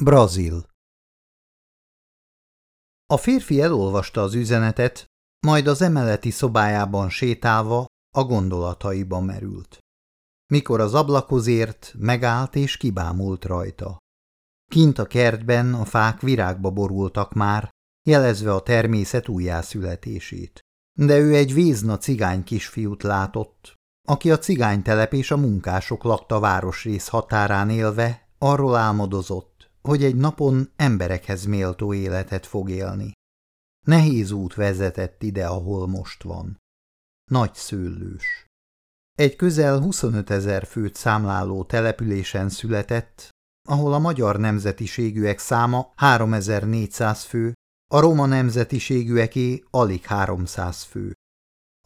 Brazil A férfi elolvasta az üzenetet, majd az emeleti szobájában sétálva a gondolataiba merült. Mikor az ablakhoz ért, megállt és kibámult rajta. Kint a kertben a fák virágba borultak már, jelezve a természet újjászületését. De ő egy vízna cigány kisfiút látott, aki a cigánytelep és a munkások lakta városrész határán élve arról álmodozott, hogy egy napon emberekhez méltó életet fog élni. Nehéz út vezetett ide, ahol most van. Nagy szőlős. Egy közel 25 ezer főt számláló településen született, ahol a magyar nemzetiségűek száma 3400 fő, a roma nemzetiségűeké alig 300 fő.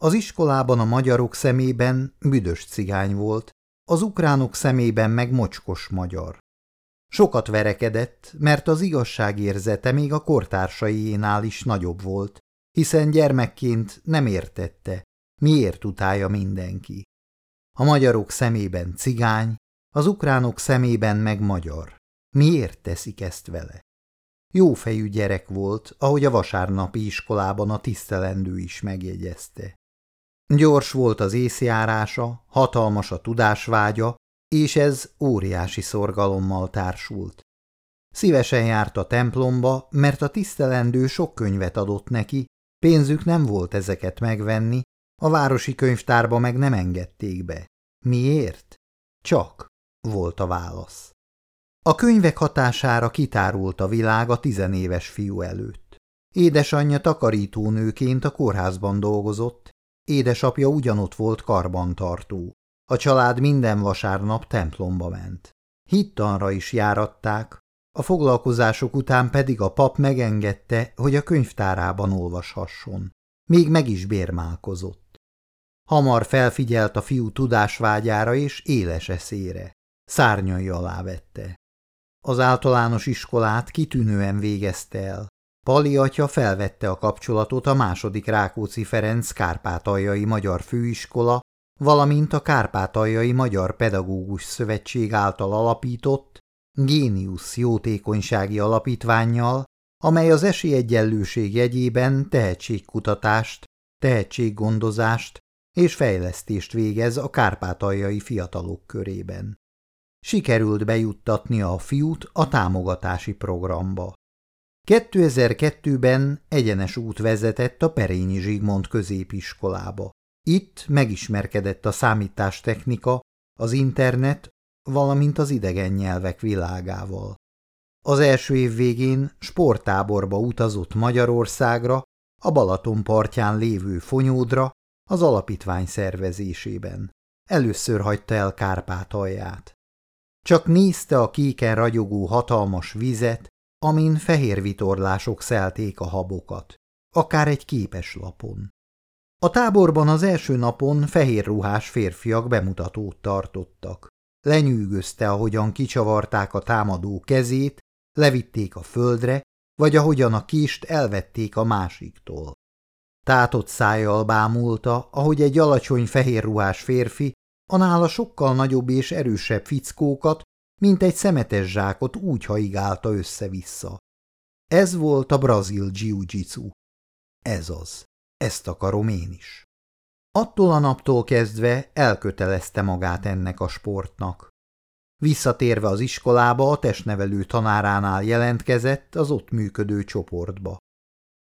Az iskolában a magyarok szemében büdös cigány volt, az ukránok szemében meg mocskos magyar. Sokat verekedett, mert az igazságérzete még a kortársaiénál is nagyobb volt, hiszen gyermekként nem értette, miért utálja mindenki. A magyarok szemében cigány, az ukránok szemében meg magyar. Miért teszik ezt vele? Jófejű gyerek volt, ahogy a vasárnapi iskolában a tisztelendő is megjegyezte. Gyors volt az észjárása, hatalmas a tudásvágya, és ez óriási szorgalommal társult. Szívesen járt a templomba, mert a tisztelendő sok könyvet adott neki, pénzük nem volt ezeket megvenni, a városi könyvtárba meg nem engedték be. Miért? Csak, volt a válasz. A könyvek hatására kitárult a világ a tizenéves fiú előtt. Édesanyja takarítónőként a kórházban dolgozott, édesapja ugyanott volt karbantartó. A család minden vasárnap templomba ment. Hittanra is járatták, a foglalkozások után pedig a pap megengedte, hogy a könyvtárában olvashasson. Még meg is bérmálkozott. Hamar felfigyelt a fiú tudásvágyára és éles eszére. Szárnyai alá vette. Az általános iskolát kitűnően végezte el. Pali atya felvette a kapcsolatot a második Rákóczi Ferenc Kárpátaljai Magyar Főiskola, valamint a Kárpátaljai Magyar Pedagógus Szövetség által alapított Génius Jótékonysági Alapítványjal, amely az esélyegyenlőség jegyében tehetségkutatást, tehetséggondozást és fejlesztést végez a kárpátaljai fiatalok körében. Sikerült bejuttatni a fiút a támogatási programba. 2002-ben egyenes út vezetett a Perényi Zsigmond középiskolába. Itt megismerkedett a számítástechnika, az internet, valamint az idegen nyelvek világával. Az első év végén sporttáborba utazott Magyarországra, a Balaton partján lévő Fonyódra, az alapítvány szervezésében. Először hagyta el Kárpátalját. Csak nézte a kéken ragyogó hatalmas vizet, amin fehér vitorlások szelték a habokat, akár egy képeslapon. A táborban az első napon fehér ruhás férfiak bemutatót tartottak. Lenyűgözte, ahogyan kicsavarták a támadó kezét, levitték a földre, vagy ahogyan a kist elvették a másiktól. Tátott szájjal bámulta, ahogy egy alacsony fehér ruhás férfi a nála sokkal nagyobb és erősebb fickókat, mint egy szemetes zsákot úgy haigálta össze-vissza. Ez volt a brazil jiu-jitsu. Ez az. Ezt akarom én is. Attól a naptól kezdve elkötelezte magát ennek a sportnak. Visszatérve az iskolába a testnevelő tanáránál jelentkezett az ott működő csoportba.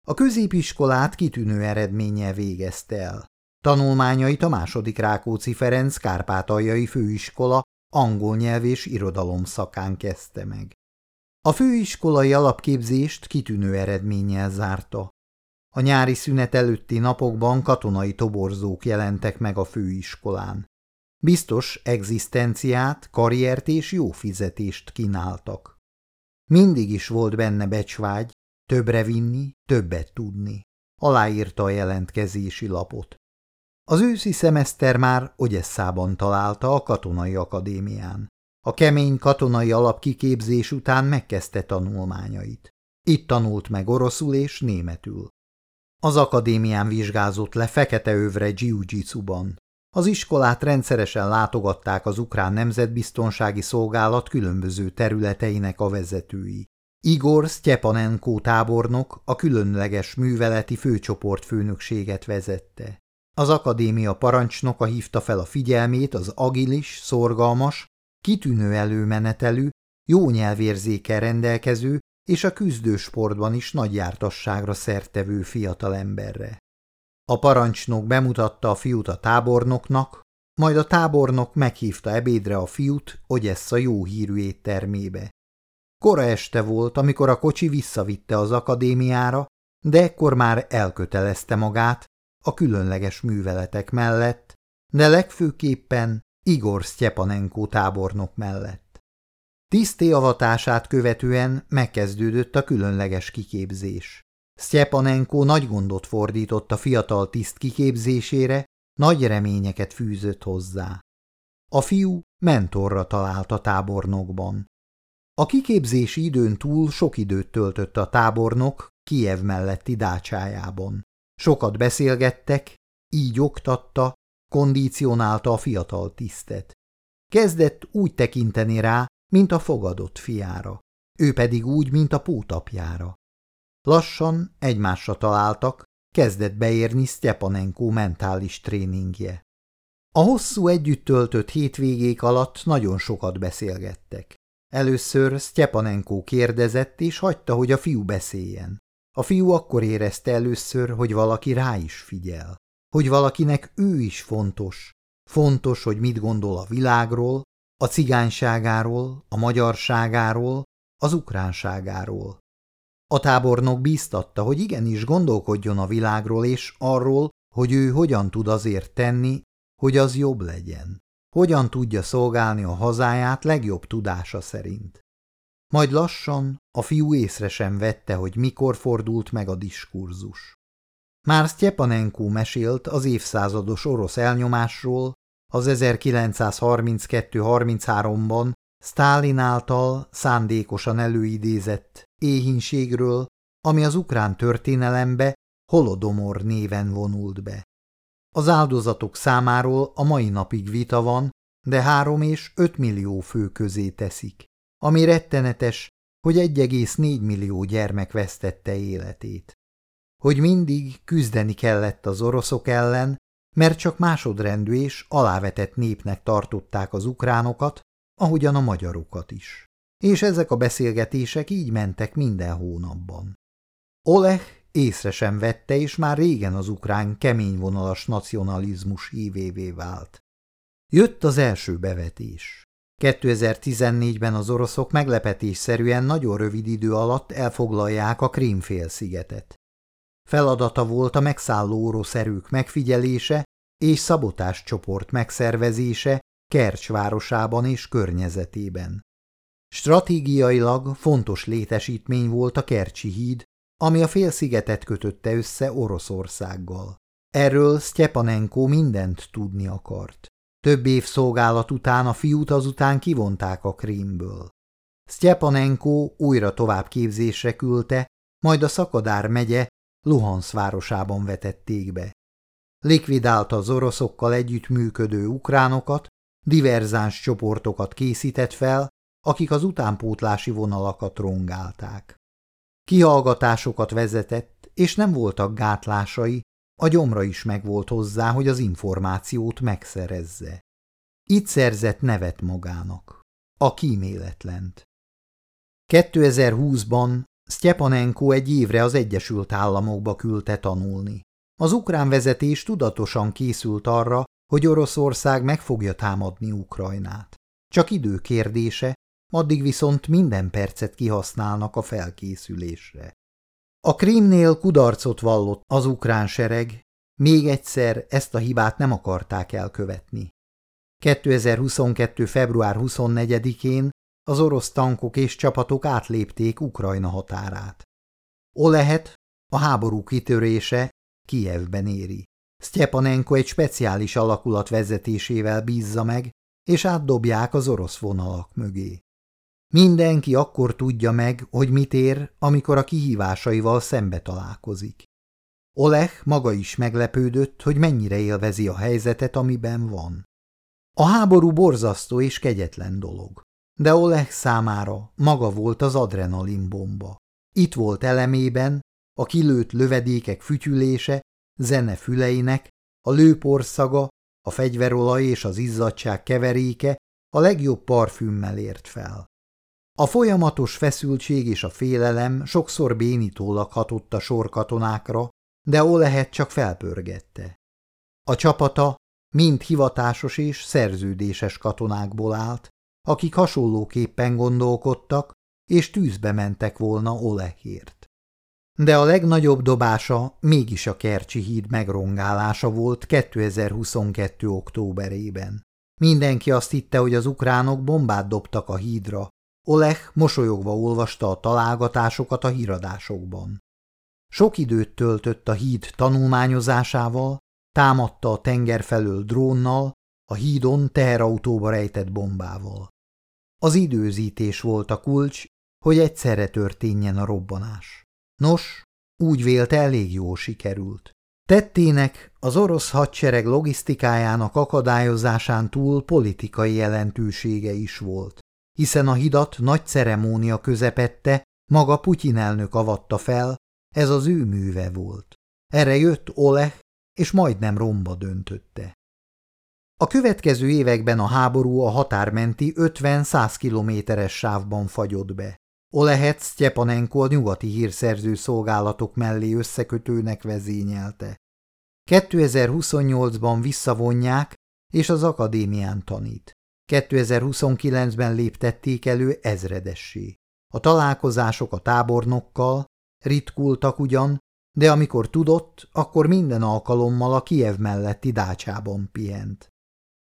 A középiskolát kitűnő eredménnyel végezte el. Tanulmányait a második Rákóczi Ferenc Kárpátaljai Főiskola angol nyelv és irodalom szakán kezdte meg. A főiskolai alapképzést kitűnő eredménnyel zárta. A nyári szünet előtti napokban katonai toborzók jelentek meg a főiskolán. Biztos egzisztenciát, karriert és jó fizetést kínáltak. Mindig is volt benne becsvágy, többre vinni, többet tudni. Aláírta a jelentkezési lapot. Az őszi szemeszter már Ogyesszában találta a katonai akadémián. A kemény katonai alapkiképzés után megkezdte tanulmányait. Itt tanult meg oroszul és németül. Az akadémián vizsgázott le fekete övre jiu Az iskolát rendszeresen látogatták az ukrán nemzetbiztonsági szolgálat különböző területeinek a vezetői. Igor Sztyepanenko tábornok a különleges műveleti főcsoport főnökséget vezette. Az akadémia parancsnoka hívta fel a figyelmét az agilis, szorgalmas, kitűnő előmenetelű, jó nyelvérzékkel rendelkező és a küzdősportban is nagy jártasságra szertevő fiatalemberre. A parancsnok bemutatta a fiút a tábornoknak, majd a tábornok meghívta ebédre a fiút Ogyessa jó hírű éttermébe. Kora este volt, amikor a kocsi visszavitte az akadémiára, de ekkor már elkötelezte magát a különleges műveletek mellett, de legfőképpen Igor Sztyepanenko tábornok mellett. Tiszté avatását követően megkezdődött a különleges kiképzés. Sztyepanenko nagy gondot fordított a fiatal tiszt kiképzésére, nagy reményeket fűzött hozzá. A fiú mentorra talált a tábornokban. A kiképzési időn túl sok időt töltött a tábornok Kiev melletti dácsájában. Sokat beszélgettek, így oktatta, kondicionálta a fiatal tisztet. Kezdett úgy tekinteni rá, mint a fogadott fiára, ő pedig úgy, mint a pótapjára. Lassan egymásra találtak, kezdett beérni Sztyepanenko mentális tréningje. A hosszú együtt töltött hétvégék alatt nagyon sokat beszélgettek. Először Sztyepanenko kérdezett, és hagyta, hogy a fiú beszéljen. A fiú akkor érezte először, hogy valaki rá is figyel, hogy valakinek ő is fontos. Fontos, hogy mit gondol a világról, a cigányságáról, a magyarságáról, az ukránságáról. A tábornok bíztatta, hogy igenis gondolkodjon a világról és arról, hogy ő hogyan tud azért tenni, hogy az jobb legyen. Hogyan tudja szolgálni a hazáját legjobb tudása szerint. Majd lassan a fiú észre sem vette, hogy mikor fordult meg a diskurzus. Már Sztyepanenko mesélt az évszázados orosz elnyomásról, az 1932-33-ban Sztálin által szándékosan előidézett éhínségről, ami az ukrán történelembe Holodomor néven vonult be. Az áldozatok számáról a mai napig vita van, de három és öt millió fő közé teszik, ami rettenetes, hogy 1,4 millió gyermek vesztette életét. Hogy mindig küzdeni kellett az oroszok ellen, mert csak másodrendű és alávetett népnek tartották az ukránokat, ahogyan a magyarokat is. És ezek a beszélgetések így mentek minden hónapban. Oleg észre sem vette, és már régen az ukrán keményvonalas nacionalizmus hívévé vált. Jött az első bevetés. 2014-ben az oroszok meglepetésszerűen nagyon rövid idő alatt elfoglalják a Krímfélszigetet. Feladata volt a megszálló orosz erők megfigyelése és szabotáscsoport megszervezése Kercs és környezetében. Stratégiailag fontos létesítmény volt a Kercsi híd, ami a félszigetet kötötte össze Oroszországgal. Erről Sztyepanenko mindent tudni akart. Több év szolgálat után a fiút azután kivonták a Krímből. Sztyepanenko újra tovább képzésre küldte, majd a Szakadár megye Luhansz városában vetették be. Likvidálta az oroszokkal együttműködő ukránokat, diverzáns csoportokat készített fel, akik az utánpótlási vonalakat rongálták. Kihallgatásokat vezetett, és nem voltak gátlásai, a gyomra is megvolt hozzá, hogy az információt megszerezze. Itt szerzett nevet magának. A kíméletlent. 2020-ban Sztyepanenko egy évre az Egyesült Államokba küldte tanulni. Az ukrán vezetés tudatosan készült arra, hogy Oroszország meg fogja támadni Ukrajnát. Csak idő kérdése, addig viszont minden percet kihasználnak a felkészülésre. A Krímnél kudarcot vallott az ukrán sereg, még egyszer ezt a hibát nem akarták elkövetni. 2022. február 24-én az orosz tankok és csapatok átlépték Ukrajna határát. Olehet a háború kitörése Kijevben éri. Sztyepanenko egy speciális alakulat vezetésével bízza meg, és átdobják az orosz vonalak mögé. Mindenki akkor tudja meg, hogy mit ér, amikor a kihívásaival szembe találkozik. Oleg maga is meglepődött, hogy mennyire élvezi a helyzetet, amiben van. A háború borzasztó és kegyetlen dolog, de Oleg számára maga volt az adrenalinbomba. Itt volt elemében a kilőtt lövedékek fütyülése, zene füleinek, a lőporszaga, a fegyverolaj és az izzadság keveréke a legjobb parfümmel ért fel. A folyamatos feszültség és a félelem sokszor bénítólag hatott a sorkatonákra, de lehet csak felpörgette. A csapata mind hivatásos és szerződéses katonákból állt, akik hasonlóképpen gondolkodtak, és tűzbe mentek volna Olehért. De a legnagyobb dobása mégis a Kercsi híd megrongálása volt 2022. októberében. Mindenki azt hitte, hogy az ukránok bombát dobtak a hídra. Oleg mosolyogva olvasta a találgatásokat a híradásokban. Sok időt töltött a híd tanulmányozásával, támadta a tenger felől drónnal, a hídon teherautóba rejtett bombával. Az időzítés volt a kulcs, hogy egyszerre történjen a robbanás. Nos, úgy vélte elég jól sikerült. Tettének az orosz hadsereg logisztikájának akadályozásán túl politikai jelentősége is volt, hiszen a hidat nagy ceremónia közepette maga Putyin elnök avatta fel, ez az ő műve volt. Erre jött Oleg, és majdnem romba döntötte. A következő években a háború a határmenti 50-100 kilométeres sávban fagyott be. Olehet Sztyepanenko a nyugati hírszerző szolgálatok mellé összekötőnek vezényelte. 2028-ban visszavonják, és az akadémián tanít. 2029-ben léptették elő ezredessé. A találkozások a tábornokkal ritkultak ugyan, de amikor tudott, akkor minden alkalommal a Kiev melletti dácsában pihent.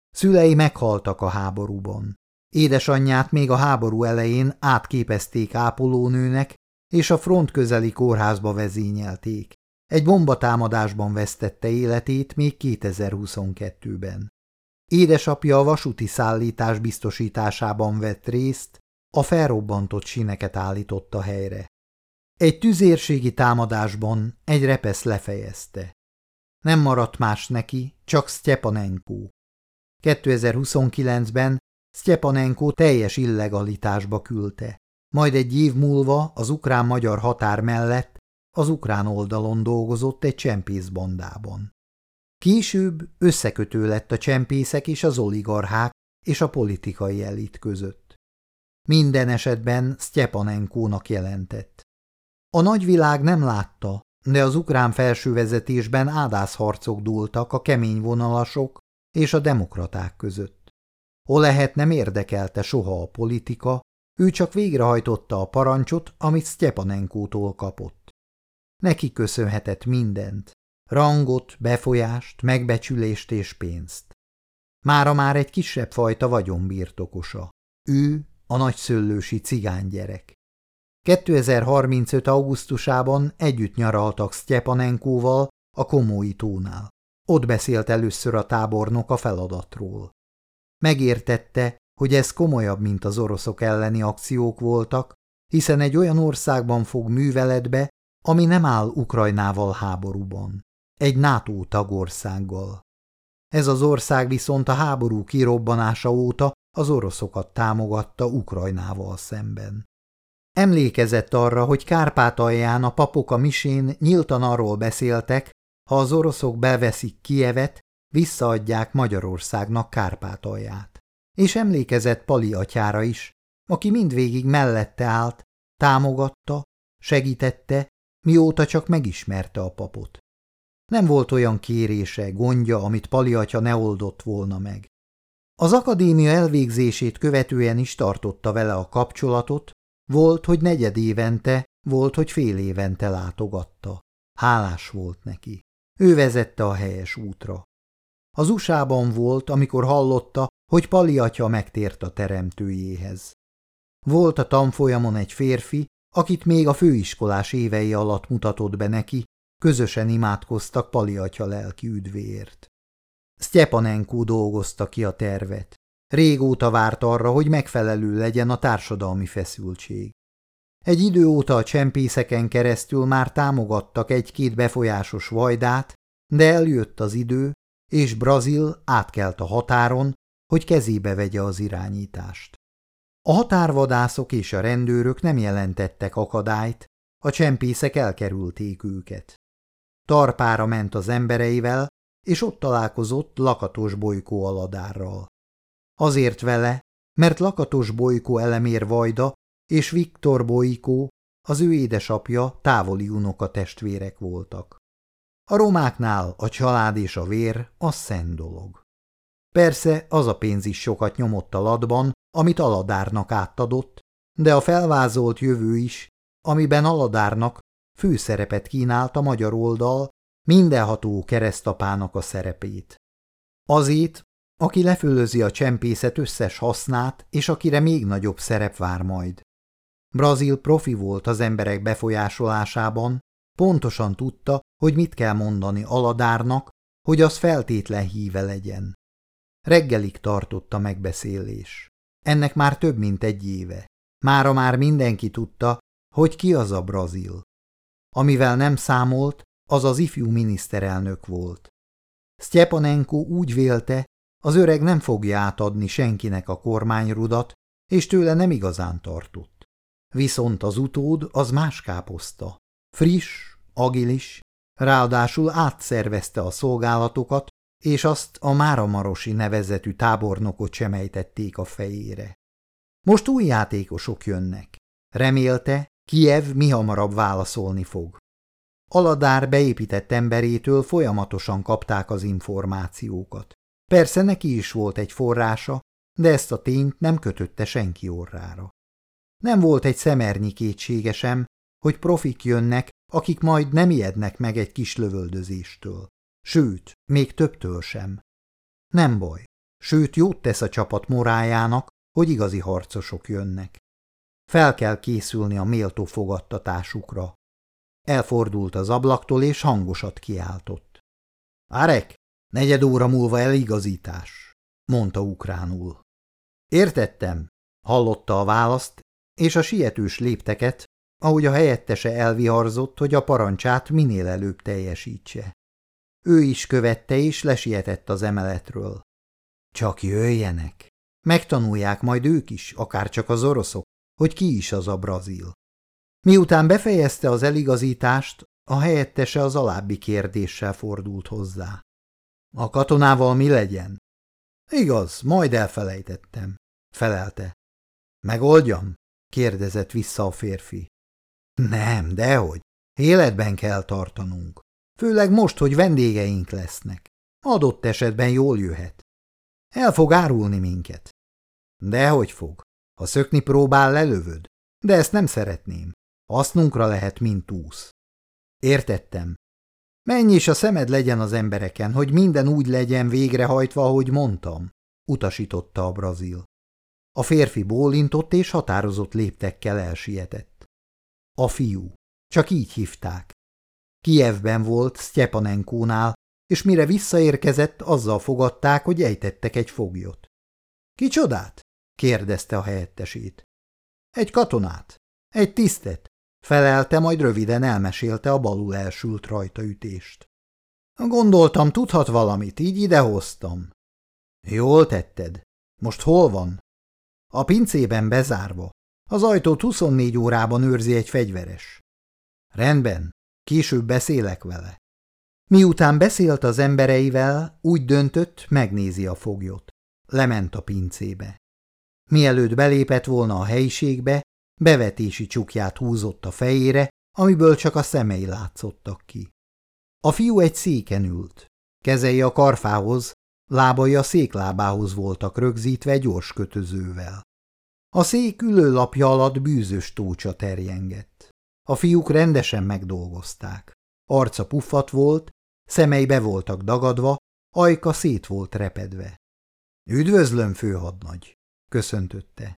Szülei meghaltak a háborúban. Édesanyját még a háború elején átképezték ápolónőnek, és a front közeli kórházba vezényelték. Egy bombatámadásban vesztette életét még 2022-ben. Édesapja a vasúti szállítás biztosításában vett részt, a felrobbantott sineket állította helyre. Egy tüzérségi támadásban egy repesz lefejezte. Nem maradt más neki, csak Sztyepanenko. 2029-ben Sztyepanenko teljes illegalitásba küldte, majd egy év múlva az ukrán-magyar határ mellett az ukrán oldalon dolgozott egy csempészbandában. Később összekötő lett a csempészek és az oligarchák és a politikai elit között. Minden esetben Sztyepanenkónak jelentett. A nagyvilág nem látta, de az ukrán felsővezetésben ádászharcok dúltak a kemény vonalasok és a demokraták között. Lehet nem érdekelte soha a politika, ő csak végrehajtotta a parancsot, amit Sztyepanenkótól kapott. Neki köszönhetett mindent, rangot, befolyást, megbecsülést és pénzt. Mára már egy kisebb fajta vagyonbirtokosa. Ő a nagyszöllősi cigánygyerek. 2035. augusztusában együtt nyaraltak Sztyepanenkóval a Komói tónál. Ott beszélt először a tábornok a feladatról. Megértette, hogy ez komolyabb, mint az oroszok elleni akciók voltak, hiszen egy olyan országban fog műveletbe, ami nem áll Ukrajnával háborúban. Egy NATO tagországgal. Ez az ország viszont a háború kirobbanása óta az oroszokat támogatta Ukrajnával szemben. Emlékezett arra, hogy Kárpátalján a papok a misén nyíltan arról beszéltek, ha az oroszok beveszik Kievet, visszaadják Magyarországnak Kárpátalját. És emlékezett Pali atyára is, aki mindvégig mellette állt, támogatta, segítette, mióta csak megismerte a papot. Nem volt olyan kérése, gondja, amit Pali atya ne oldott volna meg. Az akadémia elvégzését követően is tartotta vele a kapcsolatot, volt, hogy negyed évente, volt, hogy fél évente látogatta. Hálás volt neki. Ő vezette a helyes útra. Az USA-ban volt, amikor hallotta, hogy Pali atya megtért a teremtőjéhez. Volt a tanfolyamon egy férfi, akit még a főiskolás évei alatt mutatott be neki, közösen imádkoztak Pali atya lelki üdvéért. Sztyepanenko dolgozta ki a tervet. Régóta várt arra, hogy megfelelő legyen a társadalmi feszültség. Egy idő óta a csempészeken keresztül már támogattak egy-két befolyásos vajdát, de eljött az idő, és Brazil átkelt a határon, hogy kezébe vegye az irányítást. A határvadászok és a rendőrök nem jelentettek akadályt, a csempészek elkerülték őket. Tarpára ment az embereivel, és ott találkozott Lakatos Bolykó aladárral. Azért vele, mert Lakatos Bolykó elemér Vajda és Viktor Bolykó, az ő édesapja távoli unoka testvérek voltak. A romáknál a család és a vér a szent dolog. Persze az a pénz is sokat nyomott a ladban, amit Aladárnak átadott, de a felvázolt jövő is, amiben Aladárnak főszerepet kínált a magyar oldal, mindenható keresztapának a szerepét. Azét, aki lefölözi a csempészet összes hasznát, és akire még nagyobb szerep vár majd. Brazil profi volt az emberek befolyásolásában, pontosan tudta, hogy mit kell mondani Aladárnak, hogy az feltétlen híve legyen. Reggelig tartott a megbeszélés. Ennek már több mint egy éve. Mára már mindenki tudta, hogy ki az a brazil. Amivel nem számolt, az az ifjú miniszterelnök volt. Sztyepanenko úgy vélte, az öreg nem fogja átadni senkinek a kormányrudat, és tőle nem igazán tartott. Viszont az utód az más káposzta. Friss, agilis, ráadásul átszervezte a szolgálatokat, és azt a Máramarosi nevezetű tábornokot semejtették a fejére. Most új játékosok jönnek. Remélte, Kiev mi hamarabb válaszolni fog. Aladár beépített emberétől folyamatosan kapták az információkat. Persze neki is volt egy forrása, de ezt a tényt nem kötötte senki orrára. Nem volt egy szemernyi kétsége hogy profik jönnek, akik majd nem ijednek meg egy kis lövöldözéstől. Sőt, még többtől sem. Nem baj, sőt jót tesz a csapat morájának, hogy igazi harcosok jönnek. Fel kell készülni a méltó fogadtatásukra. Elfordult az ablaktól, és hangosat kiáltott. Árek, negyed óra múlva eligazítás, mondta ukránul. Értettem, hallotta a választ, és a sietős lépteket, ahogy a helyettese elviharzott, hogy a parancsát minél előbb teljesítse. Ő is követte és lesietett az emeletről. Csak jöjjenek! Megtanulják majd ők is, akár csak az oroszok, hogy ki is az a brazil. Miután befejezte az eligazítást, a helyettese az alábbi kérdéssel fordult hozzá. A katonával mi legyen? Igaz, majd elfelejtettem, felelte. Megoldjam? kérdezett vissza a férfi. Nem, dehogy. Életben kell tartanunk. Főleg most, hogy vendégeink lesznek. Adott esetben jól jöhet. El fog árulni minket. Dehogy fog. Ha szökni próbál, lelövöd. De ezt nem szeretném. Hasznunkra lehet, mint túsz. Értettem. Menj is a szemed legyen az embereken, hogy minden úgy legyen végrehajtva, ahogy mondtam, utasította a brazil. A férfi bólintott és határozott léptekkel elsietett. A fiú. Csak így hívták. Kievben volt Sztyepanenkónál, és mire visszaérkezett, azzal fogadták, hogy ejtettek egy foglyot. – Kicsodát? – kérdezte a helyettesét. – Egy katonát. Egy tisztet. Felelte, majd röviden elmesélte a balul elsült rajtaütést. Gondoltam, tudhat valamit, így idehoztam. Jól tetted. Most hol van? A pincében bezárva. Az ajtót 24 órában őrzi egy fegyveres. Rendben, Később beszélek vele. Miután beszélt az embereivel, úgy döntött, megnézi a foglyot. Lement a pincébe. Mielőtt belépett volna a helyiségbe, bevetési csukját húzott a fejére, amiből csak a szemei látszottak ki. A fiú egy széken ült. Kezei a karfához, lábai a széklábához voltak rögzítve gyors kötözővel. A szék ülőlapja alatt bűzös tócsa terjengett. A fiúk rendesen megdolgozták. Arca puffat volt, szemei be voltak dagadva, ajka szét volt repedve. Üdvözlöm, főhadnagy, köszöntötte.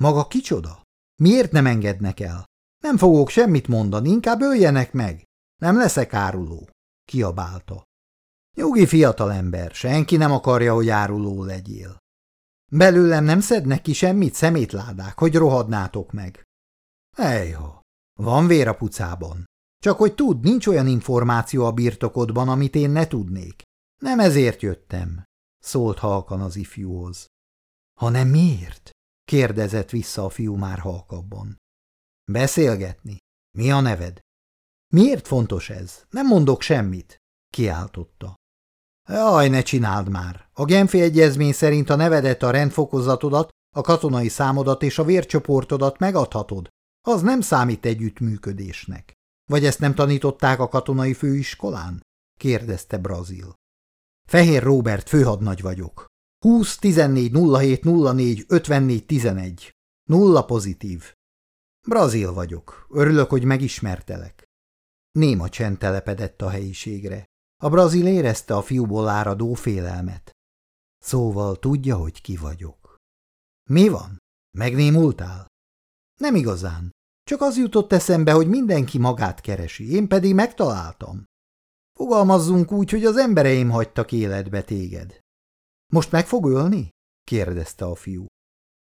Maga kicsoda? Miért nem engednek el? Nem fogok semmit mondani, inkább öljenek meg. Nem leszek áruló, kiabálta. Nyugi fiatalember, senki nem akarja, hogy áruló legyél. Belőlem nem szednek ki semmit szemétládák, hogy rohadnátok meg. Ejha, van vér a pucában. Csak hogy tud, nincs olyan információ a birtokodban, amit én ne tudnék. Nem ezért jöttem, szólt halkan az ifjúhoz. Hanem miért? kérdezett vissza a fiú már halkabban. Beszélgetni. Mi a neved? Miért fontos ez? Nem mondok semmit, kiáltotta. Jaj, ne csináld már! A Genfi egyezmény szerint a nevedet, a rendfokozatodat, a katonai számodat és a vércsoportodat megadhatod. Az nem számít együttműködésnek. Vagy ezt nem tanították a katonai főiskolán? kérdezte Brazil. Fehér Robert főhadnagy vagyok. 20 14 07 04 54 11. Nulla pozitív. Brazil vagyok. Örülök, hogy megismertelek. Néma csend telepedett a helyiségre. A brazil érezte a fiúból áradó félelmet. Szóval tudja, hogy ki vagyok. Mi van? Megnémultál? Nem igazán. Csak az jutott eszembe, hogy mindenki magát keresi, én pedig megtaláltam. Fogalmazzunk úgy, hogy az embereim hagytak életbe téged. Most meg fog ölni? kérdezte a fiú.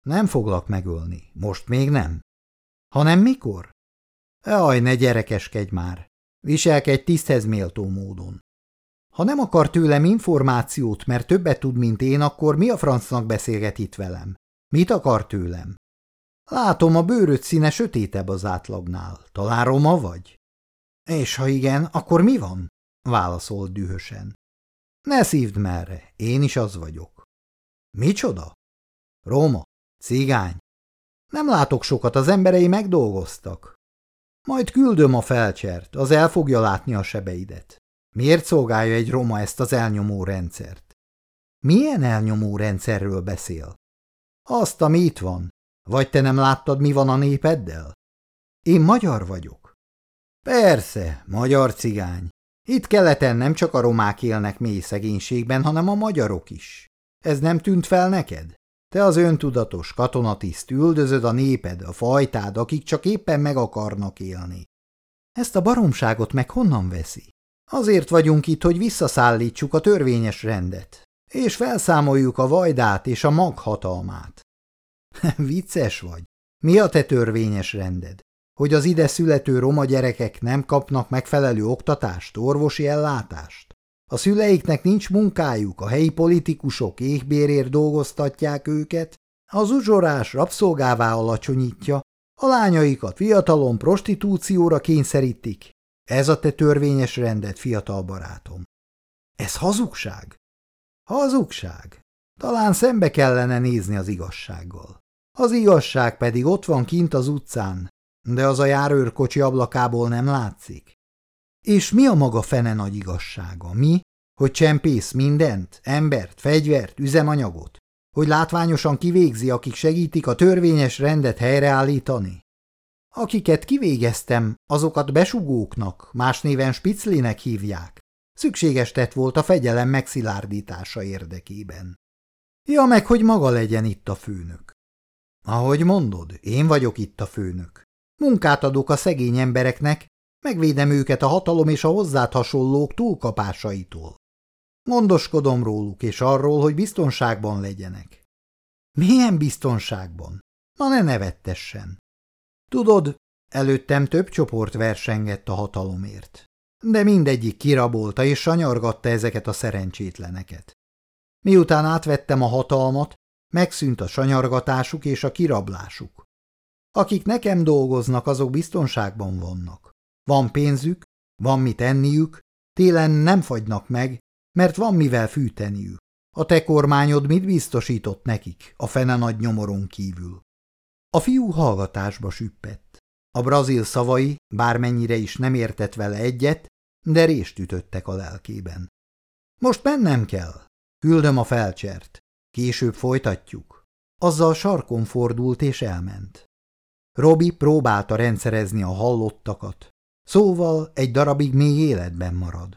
Nem foglak megölni, most még nem. Hanem mikor? Jaj, ne gyerekeskedj már. Viselkedj tiszthez méltó módon. Ha nem akar tőlem információt, mert többet tud, mint én, akkor mi a francnak beszélget itt velem? Mit akar tőlem? Látom, a bőröd színe sötétebb az átlagnál. Talán roma vagy? És ha igen, akkor mi van? válaszolt dühösen. Ne szívd merre, én is az vagyok. Micsoda? Roma, cigány. Nem látok sokat, az emberei megdolgoztak. Majd küldöm a felcsert, az el fogja látni a sebeidet. Miért szolgálja egy roma ezt az elnyomó rendszert? Milyen elnyomó rendszerről beszél? Azt, ami itt van. Vagy te nem láttad, mi van a népeddel? Én magyar vagyok. Persze, magyar cigány. Itt keleten nem csak a romák élnek mély szegénységben, hanem a magyarok is. Ez nem tűnt fel neked? Te az öntudatos katonatiszt üldözöd a néped, a fajtád, akik csak éppen meg akarnak élni. Ezt a baromságot meg honnan veszi? Azért vagyunk itt, hogy visszaszállítsuk a törvényes rendet, és felszámoljuk a vajdát és a mag hatalmát. Vicces vagy. Mi a te törvényes rended? Hogy az ide születő roma gyerekek nem kapnak megfelelő oktatást, orvosi ellátást? A szüleiknek nincs munkájuk, a helyi politikusok éhbérért dolgoztatják őket, az uzsorás rabszolgává alacsonyítja, a lányaikat fiatalon prostitúcióra kényszerítik. Ez a te törvényes rendet, fiatal barátom. Ez hazugság? Hazugság. Talán szembe kellene nézni az igazsággal. Az igazság pedig ott van kint az utcán, de az a járőrkocsi ablakából nem látszik. És mi a maga fene nagy igazsága? Mi? Hogy csempész mindent, embert, fegyvert, üzemanyagot? Hogy látványosan kivégzi, akik segítik a törvényes rendet helyreállítani? Akiket kivégeztem, azokat besugóknak, más néven spiclinek hívják. Szükséges tett volt a fegyelem megszilárdítása érdekében. Ja, meg hogy maga legyen itt a főnök. Ahogy mondod, én vagyok itt a főnök. Munkát adok a szegény embereknek, megvédem őket a hatalom és a hozzád hasonlók túlkapásaitól. Gondoskodom róluk és arról, hogy biztonságban legyenek. Milyen biztonságban? Na ne nevettessen. Tudod, előttem több csoport versengett a hatalomért, de mindegyik kirabolta és sanyargatta ezeket a szerencsétleneket. Miután átvettem a hatalmat, megszűnt a sanyargatásuk és a kirablásuk. Akik nekem dolgoznak, azok biztonságban vannak. Van pénzük, van mit enniük, télen nem fagynak meg, mert van mivel fűteniük. A te kormányod mit biztosított nekik, a fene nagy nyomoron kívül? A fiú hallgatásba süppett. A brazil szavai, bármennyire is nem értett vele egyet, de rést ütöttek a lelkében. Most mennem kell. Küldöm a felcsert. Később folytatjuk. Azzal sarkon fordult és elment. Robi próbálta rendszerezni a hallottakat. Szóval egy darabig még életben marad.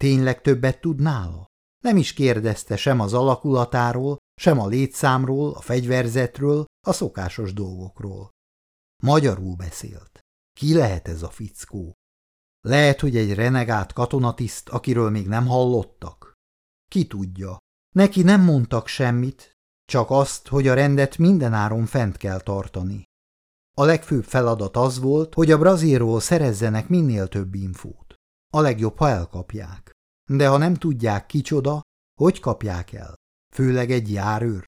Tényleg többet tud nála? Nem is kérdezte sem az alakulatáról, sem a létszámról, a fegyverzetről, a szokásos dolgokról. Magyarul beszélt. Ki lehet ez a fickó? Lehet, hogy egy renegát katonatiszt, akiről még nem hallottak? Ki tudja. Neki nem mondtak semmit, csak azt, hogy a rendet mindenáron fent kell tartani. A legfőbb feladat az volt, hogy a brazilról szerezzenek minél több infót. A legjobb, ha elkapják. De ha nem tudják kicsoda, hogy kapják el? Főleg egy járőr.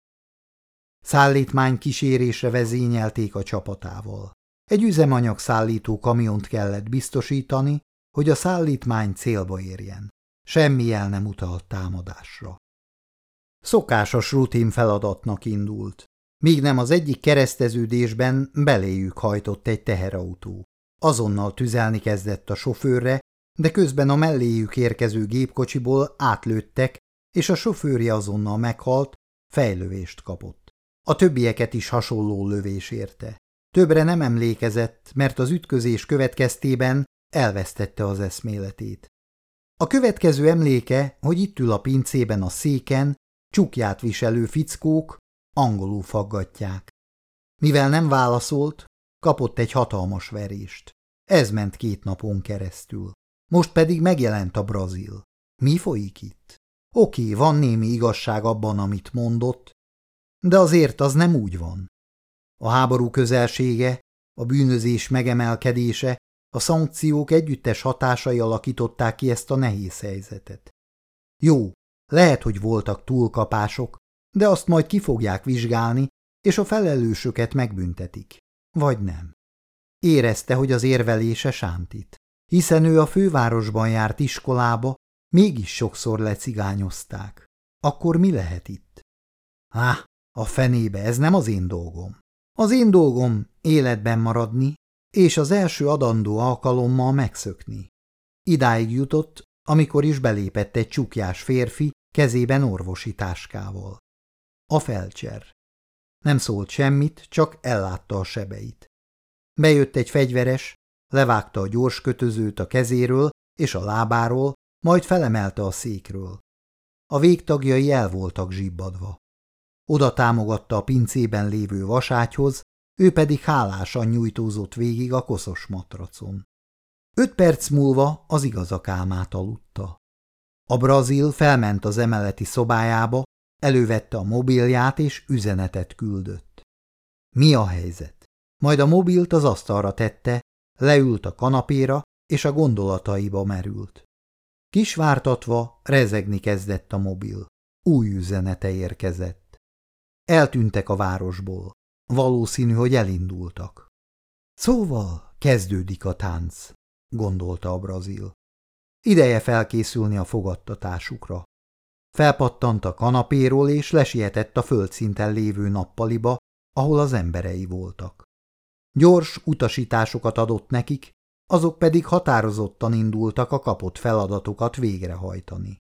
Szállítmány kísérésre vezényelték a csapatával. Egy üzemanyag kamiont kellett biztosítani, hogy a szállítmány célba érjen. Semmi jel nem utalt támadásra. Szokásos rutin feladatnak indult. Míg nem az egyik kereszteződésben beléjük hajtott egy teherautó. Azonnal tüzelni kezdett a sofőrre, de közben a melléjük érkező gépkocsiból átlőttek, és a sofőrje azonnal meghalt, fejlövést kapott. A többieket is hasonló lövés érte. Többre nem emlékezett, mert az ütközés következtében elvesztette az eszméletét. A következő emléke, hogy itt ül a pincében a széken, csukját viselő fickók angolul faggatják. Mivel nem válaszolt, kapott egy hatalmas verést. Ez ment két napon keresztül. Most pedig megjelent a brazil. Mi folyik itt? Oké, van némi igazság abban, amit mondott, de azért az nem úgy van. A háború közelsége, a bűnözés megemelkedése, a szankciók együttes hatásai alakították ki ezt a nehéz helyzetet. Jó, lehet, hogy voltak túlkapások, de azt majd ki fogják vizsgálni, és a felelősöket megbüntetik. Vagy nem. Érezte, hogy az érvelése sántít, hiszen ő a fővárosban járt iskolába, mégis sokszor lecigányozták. Akkor mi lehet itt? Á, a fenébe, ez nem az én dolgom. Az én dolgom életben maradni, és az első adandó alkalommal megszökni. Idáig jutott, amikor is belépett egy csukjás férfi, kezében orvosi táskával. A felcser. Nem szólt semmit, csak ellátta a sebeit. Bejött egy fegyveres, levágta a gyors kötözőt a kezéről és a lábáról, majd felemelte a székről. A végtagjai el voltak zsibbadva. Oda támogatta a pincében lévő vaságyhoz, ő pedig hálásan nyújtózott végig a koszos matracon. Öt perc múlva az igazak álmát aludta. A brazil felment az emeleti szobájába, elővette a mobilját és üzenetet küldött. Mi a helyzet? Majd a mobilt az asztalra tette, leült a kanapéra, és a gondolataiba merült. Kisvártatva rezegni kezdett a mobil. Új üzenete érkezett. Eltűntek a városból. Valószínű, hogy elindultak. Szóval kezdődik a tánc, gondolta a brazil. Ideje felkészülni a fogadtatásukra. Felpattant a kanapéról, és lesietett a földszinten lévő nappaliba, ahol az emberei voltak. Gyors utasításokat adott nekik, azok pedig határozottan indultak a kapott feladatokat végrehajtani.